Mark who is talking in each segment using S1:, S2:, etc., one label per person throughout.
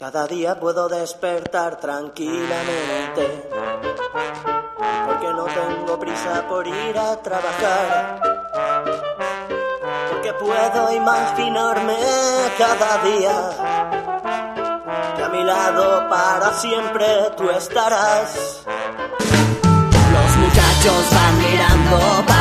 S1: Cada día puedo despertar tranquilamente, porque no tengo prisa por ir a trabajar, porque puedo imaginarme cada día que a mi lado para siempre tú estarás.
S2: Los muchachos van mirando para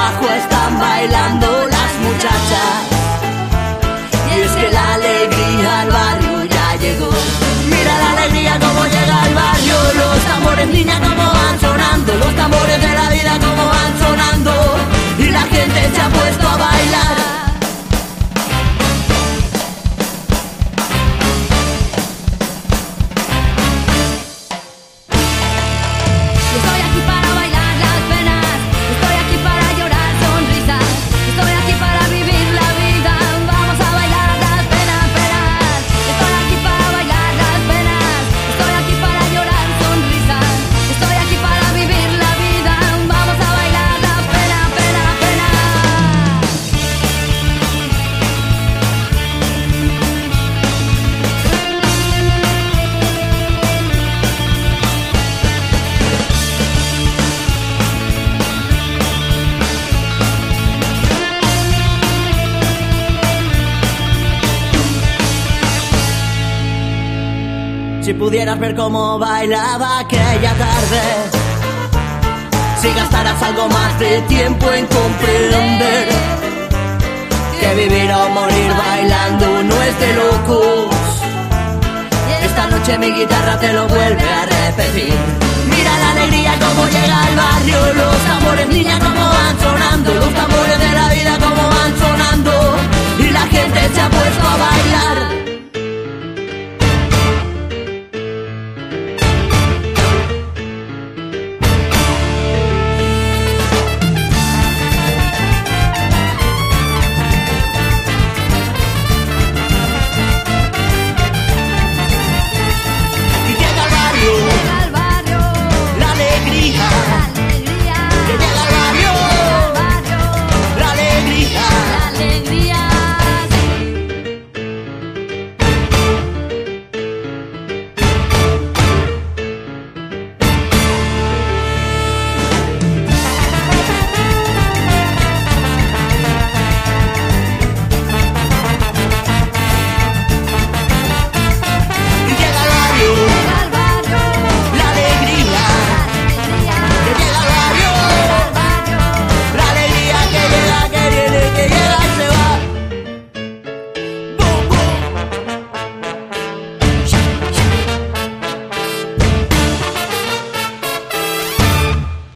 S2: abajo están bailando las muchachas. Y es que la alegría Si pudieras ver cómo bailaba aquella tarde, si gastaras algo más de tiempo en comprender que vivir o morir bailando no es de locos. Esta noche mi guitarra te lo vuelve a repetir.